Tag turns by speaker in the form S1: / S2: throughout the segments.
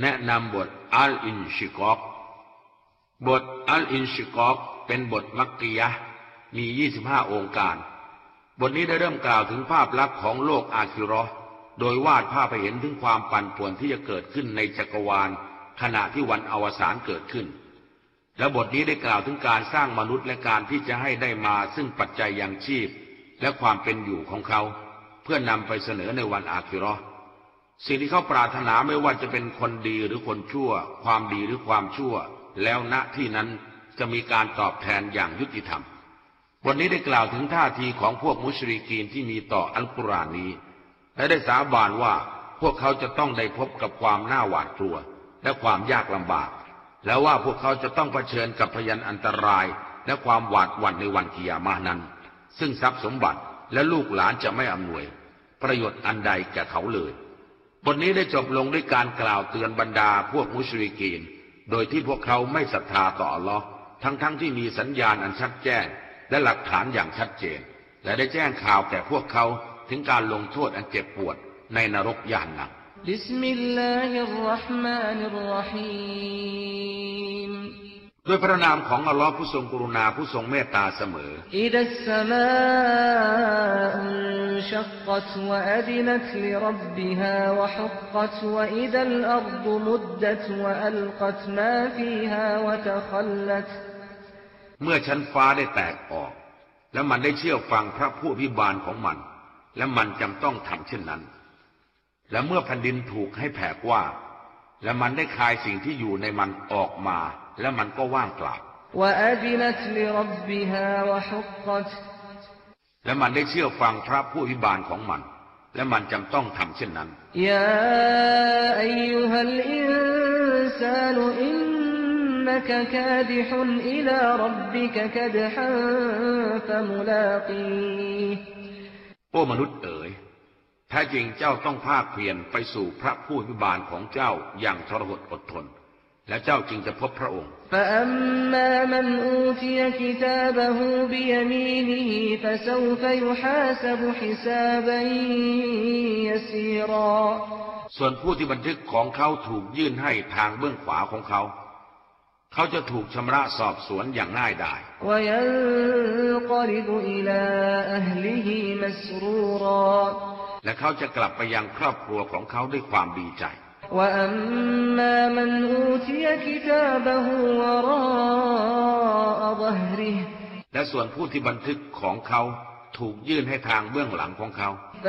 S1: แนะนำบทอัลอินชิกอกบทอัลอินชิกอกเป็นบทมักกิยะมี 25 องค์การ บทนี้ได้เริ่มกล่าวถึงภาพลักษณ์ของโลกอาคิรอโดยวาดภาพให้เห็นถึงความปั่นป่วนที่จะเกิดขึ้นในจักรวาล ขณะที่วันอวสานเกิดขึ้น และบทนี้ได้กล่าวถึงการสร้างมนุษย์และการที่จะให้ได้มาซึ่งปัจจัยยังชีพ และความเป็นอยู่ของเขา เพื่อนำไปเสนอในวันอาคิรอ สิ่งที่เขาปรารถนาไม่ว่าจะเป็นคนดีหรือคนชั่ว ความดีหรือความชั่ว แล้วณที่นั้นจะมีการตอบแทนอย่างยุติธรรมวันนี้ได้กล่าวถึงท่าทีของพวกมุชริกีนที่มีต่ออัลกุรอานนี้ และได้สาบานว่าพวกเขาจะต้องได้พบกับความน่าหวาดกลัว และความยากลำบาก แล้วว่าพวกเขาจะต้องเผชิญกับพยันอันตราย และความหวาดหวั่นในวันกิยามะนั้น ซึ่งทรัพย์สมบัติและลูกหลานจะไม่อำนวย ประโยชน์อันใดแก่เขาเลย บทนี้ได้จบลงด้วยการกล่าวเตือนบรรดาพวกมุชริกีน โดยที่พวกเขาไม่ศรัทธาต่ออัลลอฮ์ทั้งๆที่มีสัญญาณอันชัดแจ้ง และหลักฐานอย่างชัดเจน และได้แจ้งข่าวแก่พวกเขาถึงการลงโทษอันเจ็บปวดในนรกญะฮันนัม ب سم الله الرحمن الرحيم ด้วยพระนามของอัลลอฮ์ผู้ทรงกรุณาผู้ทรงเมตตาเสมออิดัสสมาชักกัตวะอดินัตลิรับบิฮาวะฮุกกัตวะอิดัลอัรฎมุดดัตวะอัลกัตมาฟีฮาวะตะคัลลัตเมื่อชั้นฟ้าได้แตกออก และมันได้เชื่อฟังพระผู้พิบาลของมัน และมันจำต้องทำเช่นนั้น และเมื่อแผ่นดินถูกให้แผ่กว่า และมันได้คายสิ่งที่อยู่ในมันออกมา และมันก็ว่างเปล่าและมันได้เชื่อฟังพระผู้อภิบาลของมัน และมันจำต้องทำเช่นนั้นยาอายุฮัลอินซาลอินนักกาดิฮุนอิลารับบิกกดฮันฟมุลากีโอ้มนุษย์เอ๋ย แท้จริงเจ้าต้องภาคเพียรไปสู่พระผู้อภิบาลของเจ้าอย่างทรหดอดทน และเจ้าจึงจะพบพระองค์ส่วนผู้ที่บันทึกของเขาถูกยื่นให้ทางเบื้องขวาของเขา เขาจะถูกชำระสอบสวนอย่างง่ายดายและ เขาจะกลับไปยังครอบครัวของเขาด้วยความดีใจ وأما من أوتي كتابه وراء ظهره และส่วนผู้ที่บันทึกของเขาถูกยื่นให้ทางเบื้องหลังของเขา แ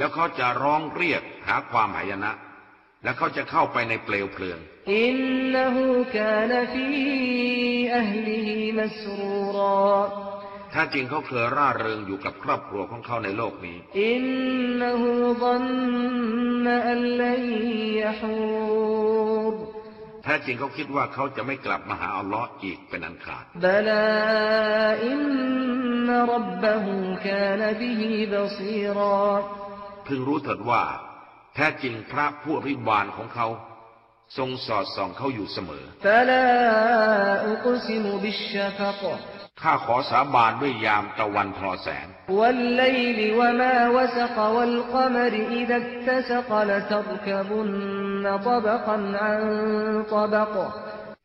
S1: ล้วเขาจะร้องเรียกหาความหายนะ และเขาจะเข้าไปในเปลวเพลิง อินนหูกานฟีอัลลิฮิมัสรูรถ้าจริงเขาเคยร่าเริงอยู่กับครอบครัวของเขาในโลกนี้ อินนหูดันนอัลลัยฮูบแท้จริงเขาคิดว่าเขาจะไม่กลับมาหาอัลลอฮ์อีกเป็นอันขาดบลาอินนรับบะฮูกานบิฮิบซีรอพึงรู้เถิดว่า แท้จริงพระผู้อภิบาลของเขา ทรงสอดส่องเขาอยู่เสมอฟลาอุกซิมุบิชชะฟะข้าขอสาบานด้วยยามตะวันทอแสง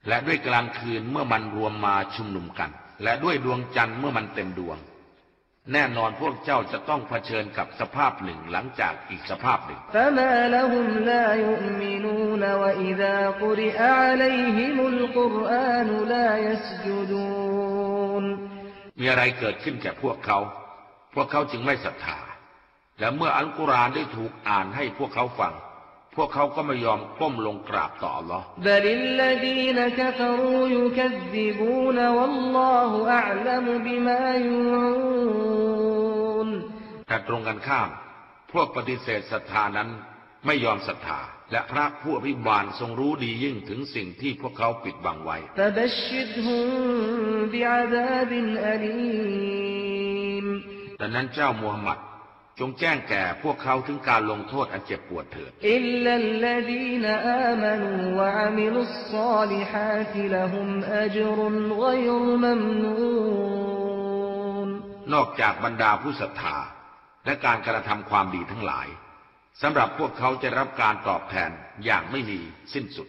S1: และด้วยกลางคืนเมื่อมันรวมมาชุมนุมกัน และด้วยดวงจันทร์เมื่อมันเต็มดวง แน่นอนพวกเจ้าจะต้องเผชิญกับสภาพหนึ่งหลังจากอีกสภาพหนึ่งมีอะไรเกิดขึ้นแก่พวกเขา พวกเขาจึงไม่ศรัทธา และเมื่ออัลกุรอานได้ถูกอ่านให้พวกเขาฟัง พวกเขาก็ไม่ยอมก้มลงกราบต่อ Allah แต่ตรงกันข้าม พวกปฏิเสธศรัทธานั้นไม่ยอมศรัทธา และพระผู้อภิบาลทรงรู้ดียิ่งถึงสิ่งที่พวกเขาปิดบังไว้ ดังนั้นเจ้ามูฮัมหมัด จงแจ้งแก่พวกเขาถึงการลงโทษอันเจ็บปวดเถิดนอกจากบรรดาผู้ศรัทธา และการกระทำความดีทั้งหลายสำหรับพวกเขาจะรับการตอบแทนอย่างไม่มีสิ้นสุด